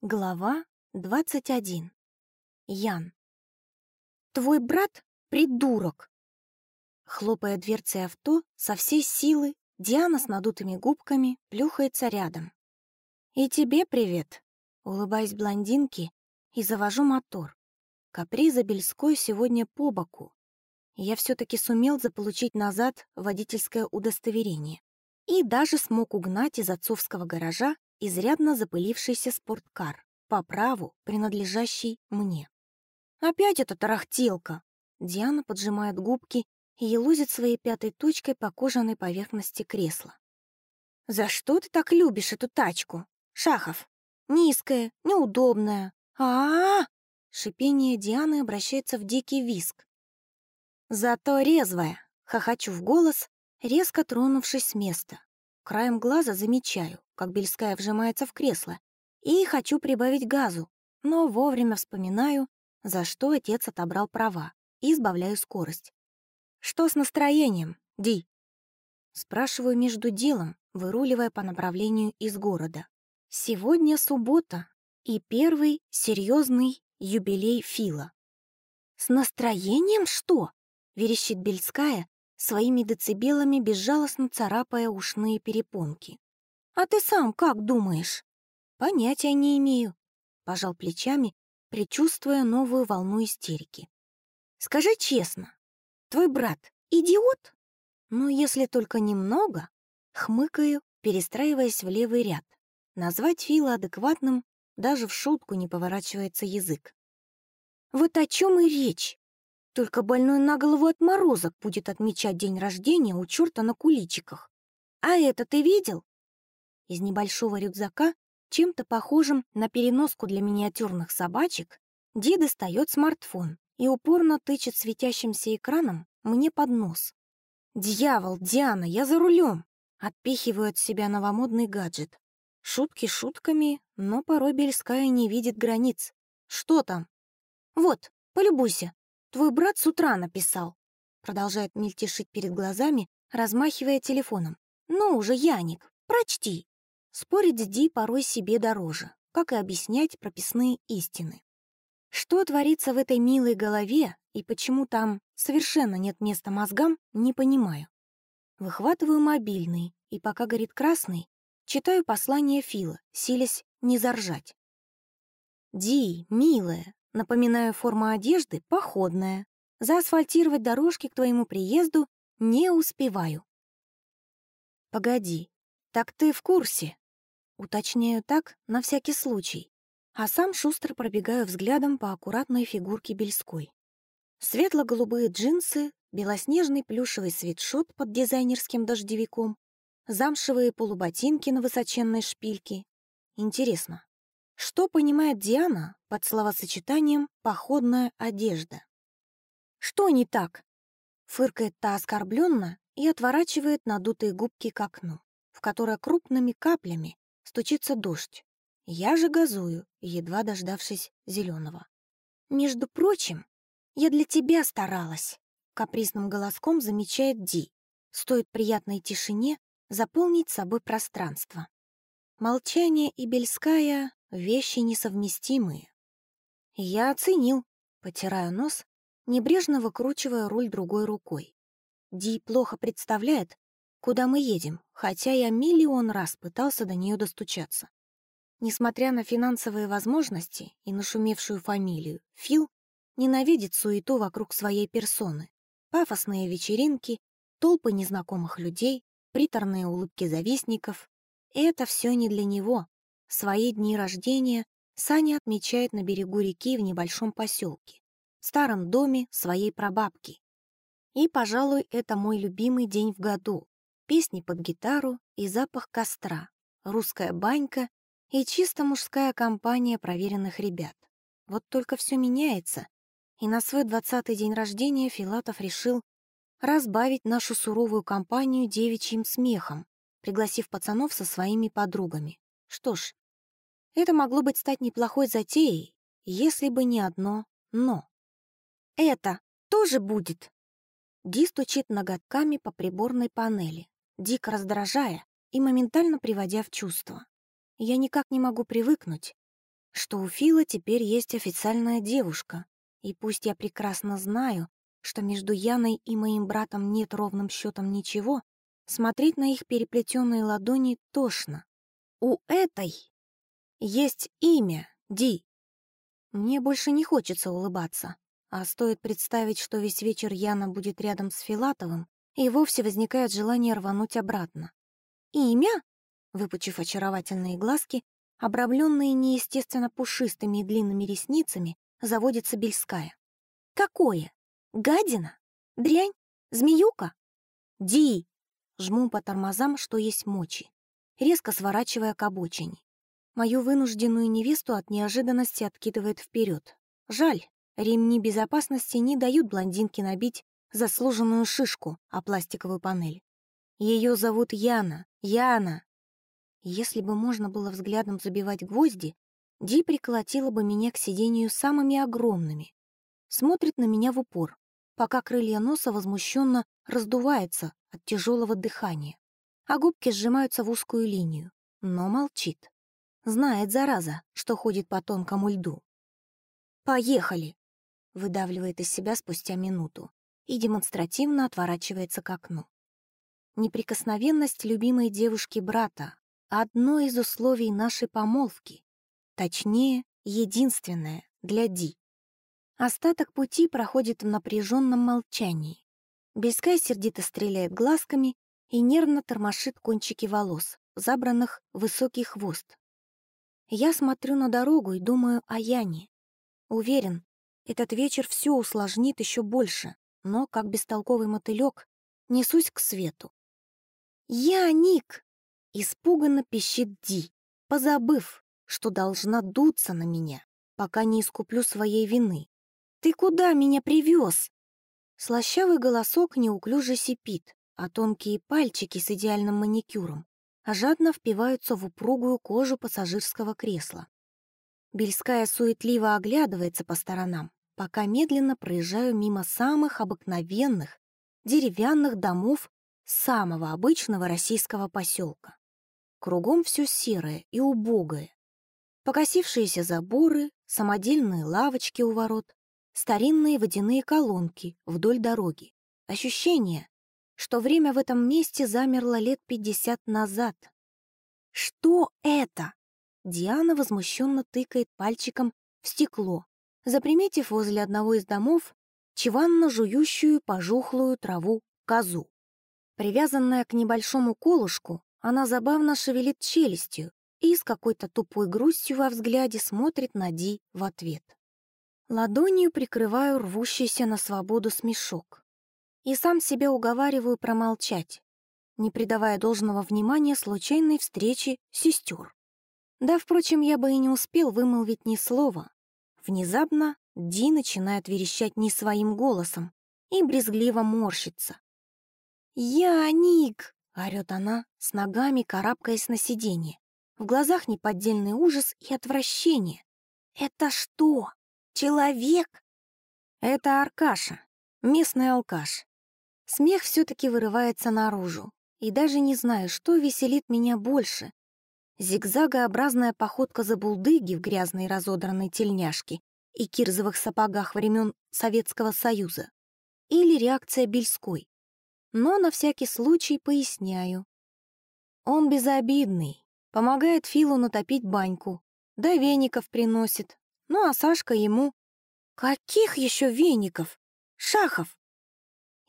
Глава 21. Ян. «Твой брат — придурок!» Хлопая дверцей авто, со всей силы Диана с надутыми губками плюхается рядом. «И тебе привет!» Улыбаюсь блондинке и завожу мотор. Каприза Бельской сегодня по боку. Я все-таки сумел заполучить назад водительское удостоверение. И даже смог угнать из отцовского гаража изрядно запылившийся спорткар, по праву принадлежащий мне. «Опять эта тарахтелка!» Диана поджимает губки и елозит своей пятой точкой по кожаной поверхности кресла. «За что ты так любишь эту тачку, Шахов? Низкая, неудобная. а а, -а, Шипение Дианы обращается в дикий виск. «Зато резвая!» — хохочу в голос, резко тронувшись с места. Краем глаза замечаю, как Бельская вжимается в кресло, и хочу прибавить газу, но вовремя вспоминаю, за что отец отобрал права, и избавляю скорость. «Что с настроением, Ди?» Спрашиваю между делом, выруливая по направлению из города. Сегодня суббота и первый серьезный юбилей Фила. «С настроением что?» — верещит Бельская, своими децибелами безжалостно царапая ушные перепонки. «А ты сам как думаешь?» «Понятия не имею», — пожал плечами, предчувствуя новую волну истерики. «Скажи честно, твой брат идиот?» «Ну, если только немного», — хмыкаю, перестраиваясь в левый ряд. Назвать Фила адекватным даже в шутку не поворачивается язык. «Вот о чем и речь. Только больной на голову отморозок будет отмечать день рождения у черта на куличиках. А это ты видел? Из небольшого рюкзака, чем-то похожим на переноску для миниатюрных собачек, Ди достает смартфон и упорно тычет светящимся экраном мне под нос. «Дьявол, Диана, я за рулем!» Отпихиваю от себя новомодный гаджет. Шутки шутками, но порой Бельская не видит границ. «Что там?» «Вот, полюбуйся, Твой брат с утра написал. Продолжает мельтешить перед глазами, размахивая телефоном. Ну уже, Яник, прочти. Спорить с Ди порой себе дороже, как и объяснять прописные истины. Что творится в этой милой голове и почему там совершенно нет места мозгам, не понимаю. Выхватываю мобильный, и пока горит красный, читаю послание Фила, силясь не заржать. «Ди, милая, Напоминаю, форма одежды походная. Заасфальтировать дорожки к твоему приезду не успеваю. Погоди, так ты в курсе? Уточняю так, на всякий случай. А сам шустро пробегаю взглядом по аккуратной фигурке Бельской. Светло-голубые джинсы, белоснежный плюшевый свитшот под дизайнерским дождевиком, замшевые полуботинки на высоченной шпильке. Интересно, что понимает Диана под словосочетанием «походная одежда»? «Что не так?» Фыркает та оскорбленно и отворачивает надутые губки к окну, в которое крупными каплями стучится дождь. Я же газую, едва дождавшись зеленого. «Между прочим, я для тебя старалась», — капризным голоском замечает Ди. Стоит приятной тишине заполнить собой пространство. Молчание и Бельская Вещи несовместимые. Я оценил, потирая нос, небрежно выкручивая руль другой рукой. Ди плохо представляет, куда мы едем, хотя я миллион раз пытался до нее достучаться. Несмотря на финансовые возможности и нашумевшую фамилию, Фил ненавидит суету вокруг своей персоны. Пафосные вечеринки, толпы незнакомых людей, приторные улыбки завистников. Это все не для него, Свои дни рождения Саня отмечает на берегу реки в небольшом поселке, в старом доме своей прабабки. И, пожалуй, это мой любимый день в году. Песни под гитару и запах костра, русская банька и чисто мужская компания проверенных ребят. Вот только все меняется, и на свой двадцатый день рождения Филатов решил разбавить нашу суровую компанию девичьим смехом, пригласив пацанов со своими подругами. Что ж, это могло быть стать неплохой затеей, если бы не одно «но». «Это тоже будет!» Ди стучит ноготками по приборной панели, дико раздражая и моментально приводя в чувство. Я никак не могу привыкнуть, что у Фила теперь есть официальная девушка, и пусть я прекрасно знаю, что между Яной и моим братом нет ровным счетом ничего, смотреть на их переплетенные ладони тошно. У этой есть имя Ди. Мне больше не хочется улыбаться, а стоит представить, что весь вечер Яна будет рядом с Филатовым, и вовсе возникает желание рвануть обратно. «Имя?» Выпучив очаровательные глазки, обрамленные неестественно пушистыми и длинными ресницами, заводится Бельская. «Какое? Гадина? Дрянь? Змеюка?» «Ди!» Жму по тормозам, что есть мочи, резко сворачивая к обочине. Мою вынужденную невесту от неожиданности откидывает вперед. Жаль, ремни безопасности не дают блондинке набить заслуженную шишку о пластиковую панель. Ее зовут Яна. Яна! Если бы можно было взглядом забивать гвозди, Ди приколотила бы меня к сидению самыми огромными. Смотрит на меня в упор, пока крылья носа возмущенно раздувается от тяжелого дыхания, а губки сжимаются в узкую линию, но молчит. Знает, зараза, что ходит по тонкому льду. «Поехали!» — выдавливает из себя спустя минуту и демонстративно отворачивается к окну. Неприкосновенность любимой девушки брата — одно из условий нашей помолвки, точнее, единственное для Ди. Остаток пути проходит в напряженном молчании. Бельская сердито стреляет глазками и нервно тормошит кончики волос, забранных высокий хвост. Я смотрю на дорогу и думаю о Яне. Уверен, этот вечер все усложнит еще больше, но, как бестолковый мотылек, несусь к свету. «Я, Ник!» — испуганно пищит Ди, позабыв, что должна дуться на меня, пока не искуплю своей вины. «Ты куда меня привез?» Слащавый голосок неуклюже сипит, а тонкие пальчики с идеальным маникюром жадно впиваются в упругую кожу пассажирского кресла. Бельская суетливо оглядывается по сторонам, пока медленно проезжаю мимо самых обыкновенных деревянных домов самого обычного российского поселка. Кругом все серое и убогое. Покосившиеся заборы, самодельные лавочки у ворот, старинные водяные колонки вдоль дороги. Ощущение, что время в этом месте замерло лет пятьдесят назад. «Что это?» Диана возмущенно тыкает пальчиком в стекло, заприметив возле одного из домов чеванно жующую пожухлую траву козу. Привязанная к небольшому колышку, она забавно шевелит челюстью и с какой-то тупой грустью во взгляде смотрит на Ди в ответ. Ладонью прикрываю рвущийся на свободу смешок. И сам себя уговариваю промолчать, не придавая должного внимания случайной встрече сестер. Да, впрочем, я бы и не успел вымолвить ни слова, Внезапно Ди начинает верещать не своим голосом и брезгливо морщится. «Я, Ник!» — орёт она, с ногами карабкаясь на сиденье. В глазах неподдельный ужас и отвращение. «Это что? Человек?» «Это Аркаша, местный алкаш». Смех все-таки вырывается наружу, и даже не знаю, что веселит меня больше Зигзагообразная походка забулдыги в грязной разодранной тельняшке и кирзовых сапогах времен Советского Союза. Или реакция Бельской. Но на всякий случай поясняю. Он безобидный, помогает Филу натопить баньку, да веников приносит. Ну а Сашка ему... Каких еще веников? Шахов!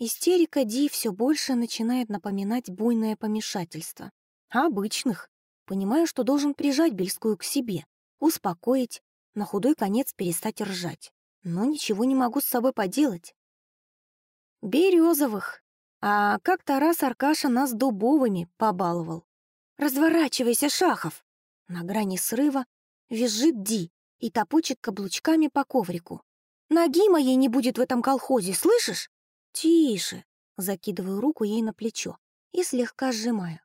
Истерика Ди все больше начинает напоминать буйное помешательство. Обычных. Понимаю, что должен прижать Бельскую к себе, успокоить, на худой конец перестать ржать. Но ничего не могу с собой поделать. Березовых. А как-то раз Аркаша нас дубовыми побаловал. «Разворачивайся, Шахов!» На грани срыва визжит Ди и топочет каблучками по коврику. «Ноги моей не будет в этом колхозе, слышишь?» «Тише!» Закидываю руку ей на плечо и слегка сжимаю.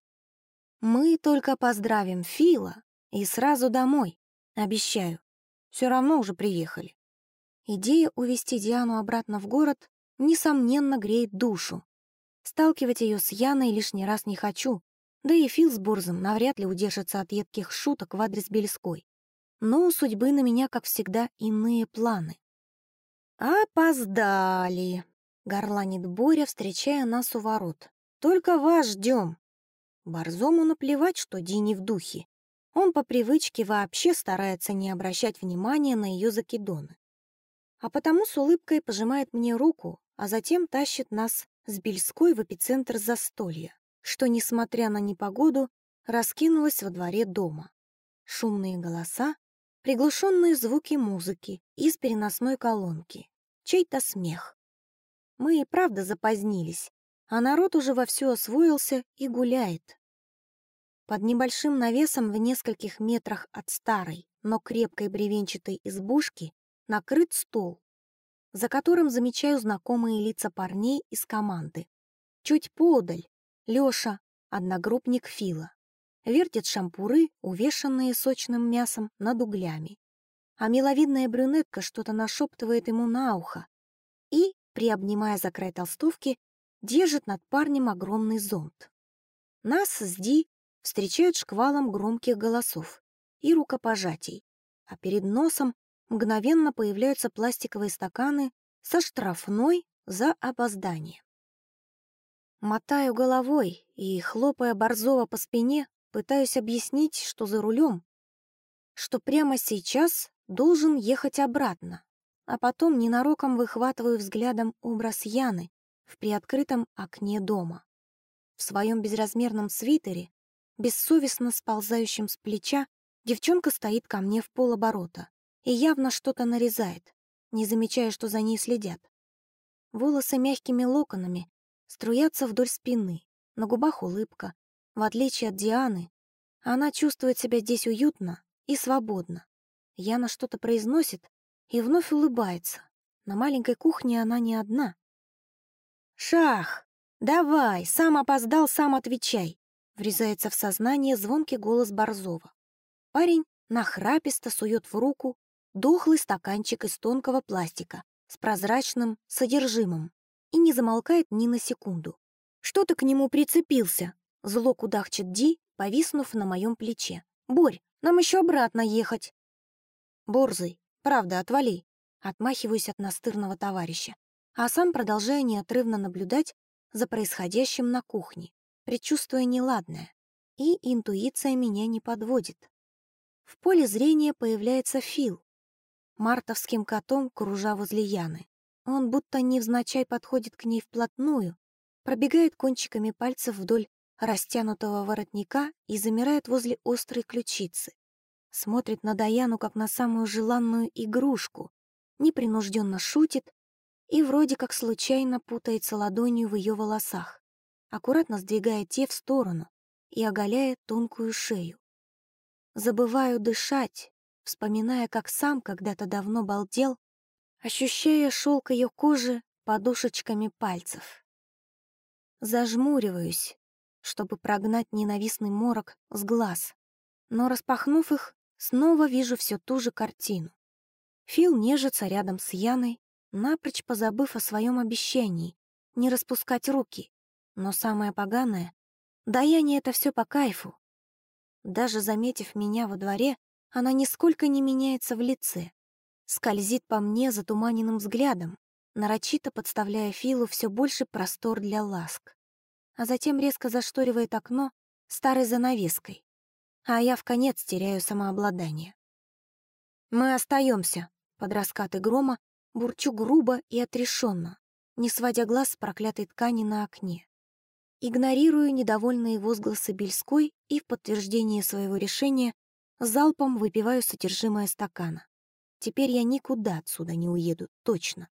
Мы только поздравим Фила и сразу домой. Обещаю. Все равно уже приехали. Идея увести Диану обратно в город, несомненно, греет душу. Сталкивать ее с Яной лишний раз не хочу, да и Фил с Бурзом навряд ли удержатся от едких шуток в адрес Бельской. но у судьбы на меня, как всегда, иные планы. «Опоздали!» — горланит Боря, встречая нас у ворот. «Только вас ждем!» Борзому наплевать, что Ди не в духе. Он по привычке вообще старается не обращать внимания на ее закидоны. А потому с улыбкой пожимает мне руку, а затем тащит нас с Бельской в эпицентр застолья, что, несмотря на непогоду, раскинулось во дворе дома. Шумные голоса, приглушенные звуки музыки из переносной колонки, чей-то смех. Мы и правда запозднились, а народ уже вовсю освоился и гуляет. Под небольшим навесом в нескольких метрах от старой, но крепкой бревенчатой избушки накрыт стол, за которым замечаю знакомые лица парней из команды. Чуть поодаль Лёша, одногруппник Фила, вертит шампуры, увешанные сочным мясом над углями. А миловидная брюнетка что-то нашептывает ему на ухо и, приобнимая за край толстовки, держит над парнем огромный зонт. Нас с Ди встречают шквалом громких голосов и рукопожатий, а перед носом мгновенно появляются пластиковые стаканы со штрафной за опоздание. Мотаю головой и, хлопая Борзова по спине, пытаюсь объяснить, что за рулем, что прямо сейчас должен ехать обратно, а потом ненароком выхватываю взглядом образ Яны в приоткрытом окне дома. В своем безразмерном свитере, бессовестно сползающем с плеча, девчонка стоит ко мне в полоборота и явно что-то нарезает, не замечая, что за ней следят. Волосы мягкими локонами струятся вдоль спины, на губах улыбка. В отличие от Дианы, она чувствует себя здесь уютно и свободно. Яна что-то произносит и вновь улыбается. На маленькой кухне она не одна. «Шах! Давай! Сам опоздал, сам отвечай!» Врезается в сознание звонкий голос Борзова. Парень нахраписто сует в руку дохлый стаканчик из тонкого пластика с прозрачным содержимым и не замолкает ни на секунду. «Что ты к нему прицепился?» Зло кудахчет Ди, повиснув на моем плече. «Борь, нам еще обратно ехать!» «Борзый, правда, отвали!» Отмахиваюсь от настырного товарища, а сам продолжаю неотрывно наблюдать за происходящим на кухне, предчувствуя неладное. И интуиция меня не подводит. В поле зрения появляется Фил, мартовским котом, кружа возле Яны. Он будто невзначай подходит к ней вплотную, пробегает кончиками пальцев вдоль растянутого воротника и замирает возле острой ключицы. Смотрит на Даяну как на самую желанную игрушку, непринужденно шутит и вроде как случайно путается ладонью в ее волосах, аккуратно сдвигая те в сторону и оголяя тонкую шею. Забываю дышать, вспоминая, как сам когда-то давно балдел, ощущая шелк ее кожи подушечками пальцев. Зажмуриваюсь, чтобы прогнать ненавистный морок с глаз, но, распахнув их, снова вижу всю ту же картину. Фил нежится рядом с Яной, напрочь позабыв о своем обещании не распускать руки. Но самое поганое — Даяне это все по кайфу. Даже заметив меня во дворе, она нисколько не меняется в лице. Скользит по мне затуманенным взглядом, нарочито подставляя Филу все больше простор для ласк. А затем резко зашторивает окно старой занавеской. А я в конец теряю самообладание. «Мы остаемся, под раскаты грома бурчу грубо и отрешенно, не сводя глаз с проклятой ткани на окне. Игнорирую недовольные возгласы Бельской и в подтверждение своего решения залпом выпиваю содержимое стакана. Теперь я никуда отсюда не уеду, точно.